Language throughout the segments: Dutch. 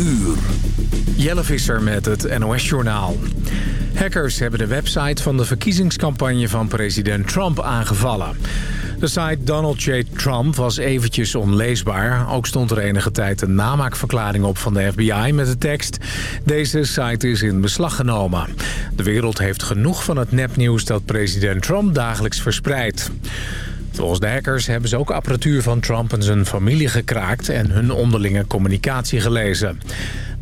uur. Jelle Visser met het NOS-journaal. Hackers hebben de website van de verkiezingscampagne van president Trump aangevallen. De site Donald J. Trump was eventjes onleesbaar. Ook stond er enige tijd een namaakverklaring op van de FBI met de tekst... Deze site is in beslag genomen. De wereld heeft genoeg van het nepnieuws dat president Trump dagelijks verspreidt. Volgens de hackers hebben ze ook apparatuur van Trump en zijn familie gekraakt... en hun onderlinge communicatie gelezen.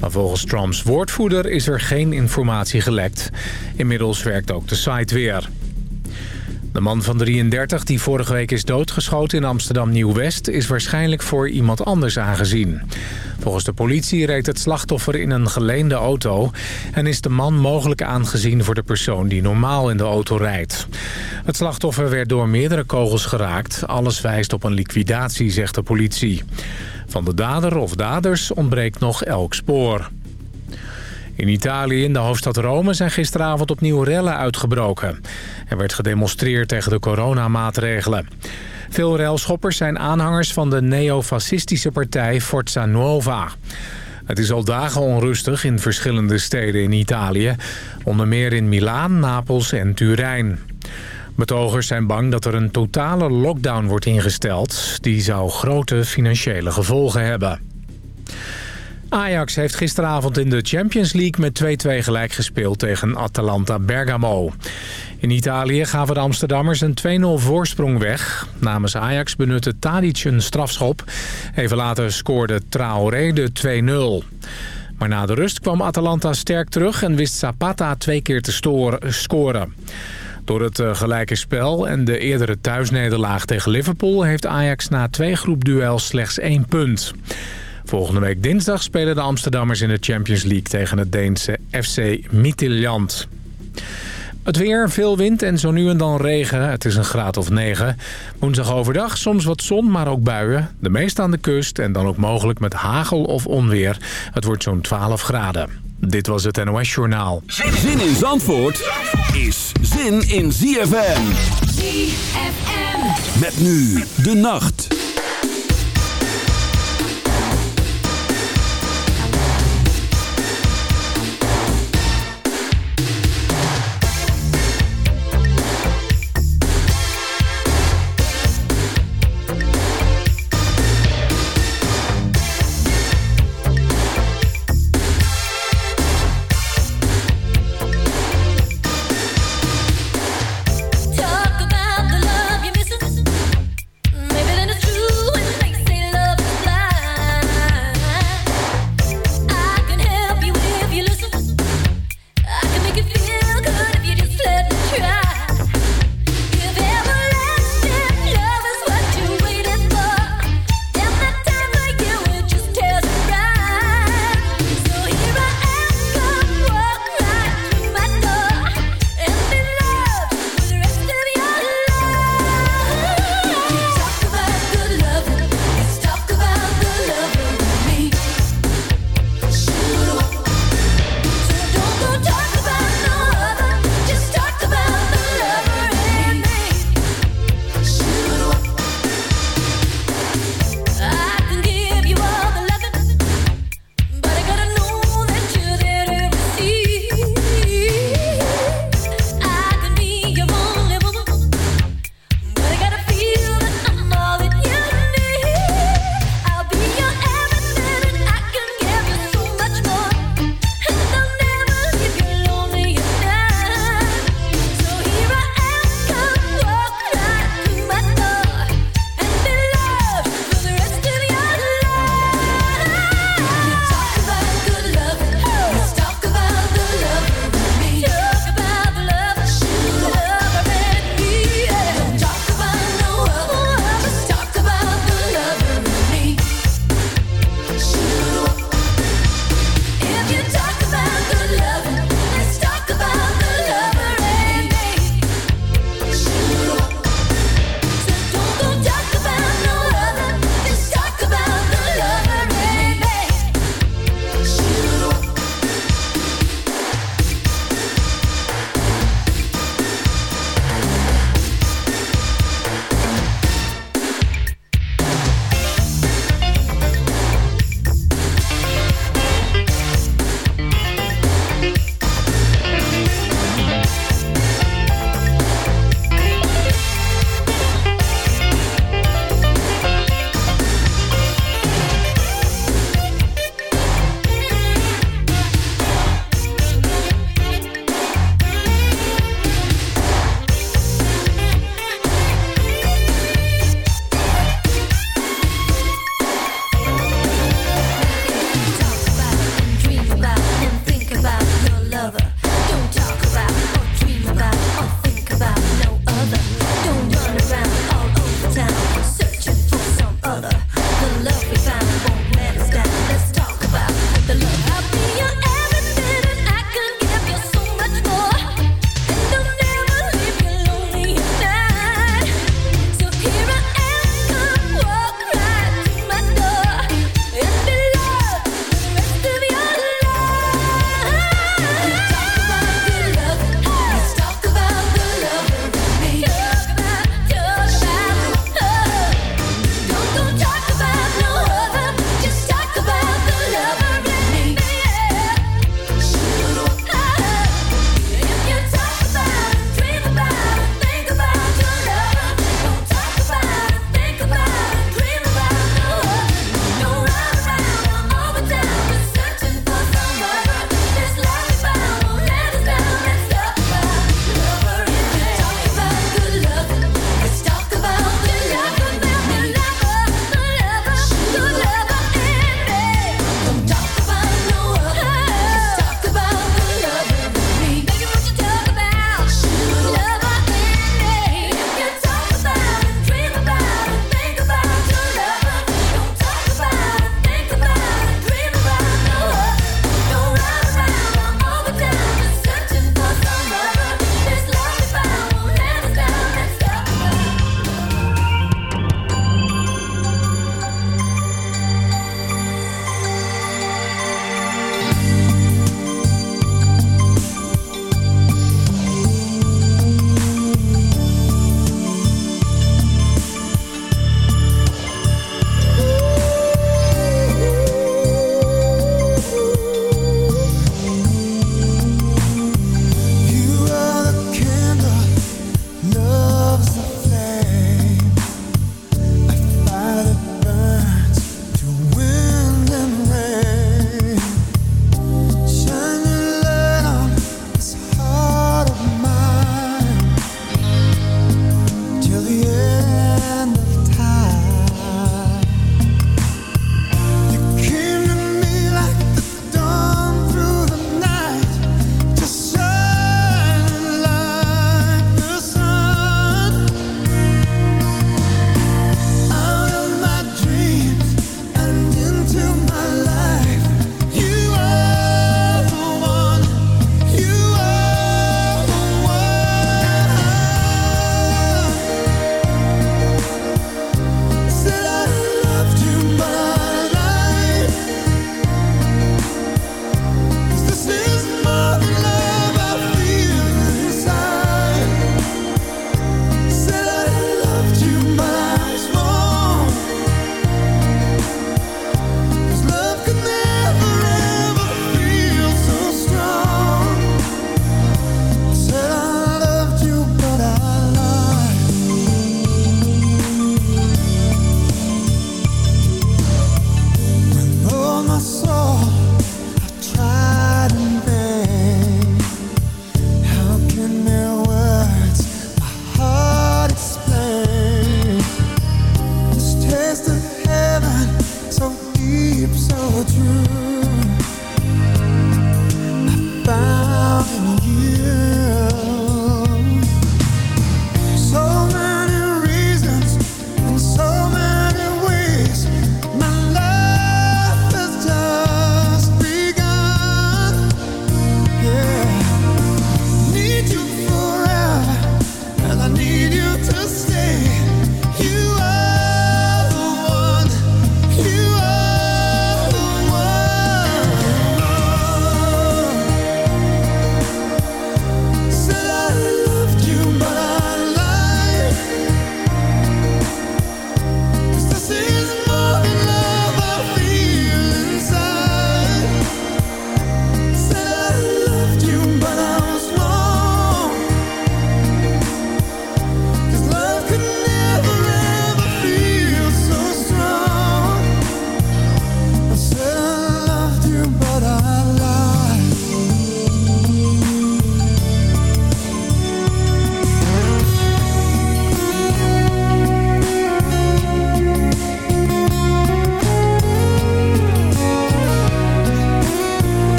Maar volgens Trumps woordvoerder is er geen informatie gelekt. Inmiddels werkt ook de site weer. De man van 33 die vorige week is doodgeschoten in Amsterdam Nieuw-West... is waarschijnlijk voor iemand anders aangezien. Volgens de politie reed het slachtoffer in een geleende auto... en is de man mogelijk aangezien voor de persoon die normaal in de auto rijdt. Het slachtoffer werd door meerdere kogels geraakt. Alles wijst op een liquidatie, zegt de politie. Van de dader of daders ontbreekt nog elk spoor. In Italië, in de hoofdstad Rome, zijn gisteravond opnieuw rellen uitgebroken. Er werd gedemonstreerd tegen de coronamaatregelen. Veel relschoppers zijn aanhangers van de neofascistische partij Forza Nuova. Het is al dagen onrustig in verschillende steden in Italië. Onder meer in Milaan, Napels en Turijn. Betogers zijn bang dat er een totale lockdown wordt ingesteld. Die zou grote financiële gevolgen hebben. Ajax heeft gisteravond in de Champions League met 2-2 gelijk gespeeld tegen Atalanta Bergamo. In Italië gaven de Amsterdammers een 2-0 voorsprong weg. Namens Ajax benutte Tadic een strafschop. Even later scoorde Traoré de 2-0. Maar na de rust kwam Atalanta sterk terug en wist Zapata twee keer te scoren. Door het eh, gelijke spel en de eerdere thuisnederlaag tegen Liverpool... heeft Ajax na twee groepduels slechts één punt. Volgende week dinsdag spelen de Amsterdammers in de Champions League... tegen het Deense FC Midtjylland. Het weer, veel wind en zo nu en dan regen. Het is een graad of 9. Woensdag overdag soms wat zon, maar ook buien. De meeste aan de kust en dan ook mogelijk met hagel of onweer. Het wordt zo'n 12 graden. Dit was het NOS Journaal. Zin in Zandvoort is zin in ZFM. ZFM. Met nu de nacht.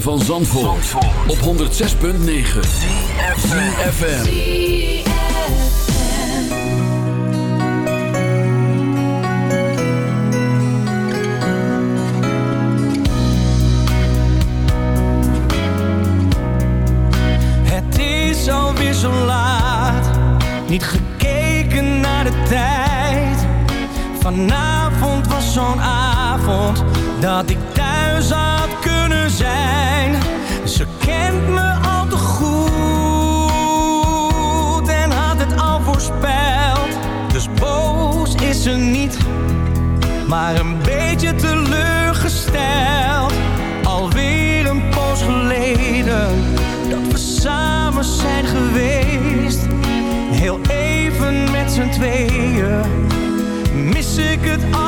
van Zandvoort, op 106.9 Het is alweer zo laat. Niet gekeken naar de tijd. Vanavond was zo'n avond Dat ik ze niet, maar een beetje teleurgesteld. Alweer een poos geleden dat we samen zijn geweest. Heel even met z'n tweeën mis ik het al.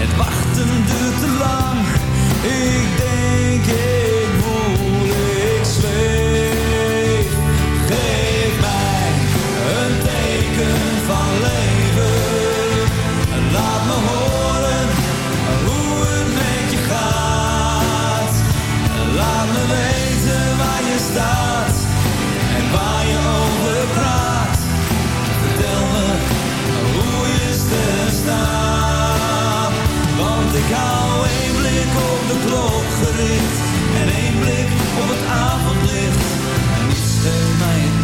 Het wachten duurt te lang. Ik denk.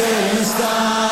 você está.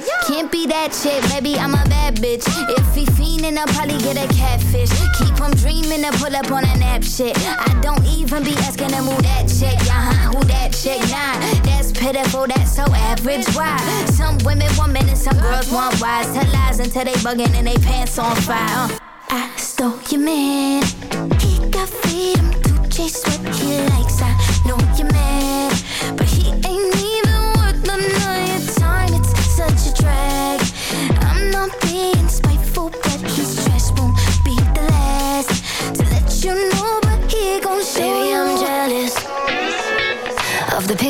can't be that chick. Maybe I'm a bad bitch. If he fiendin', I'll probably get a catfish. Keep him dreamin' and pull up on a nap shit. I don't even be asking him who that chick. Uh huh, who that chick? Nah, that's pitiful, that's so average. Why? Some women want men and some girls want wise. Tell lies until they buggin' and they pants on fire. Uh. I stole your man. He got freedom to chase what he likes. I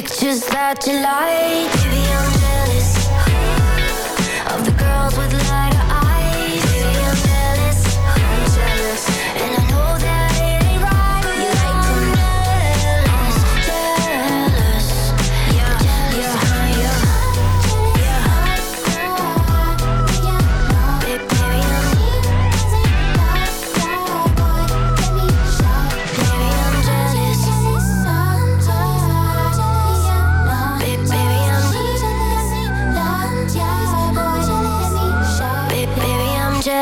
pictures that you like. I'm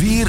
4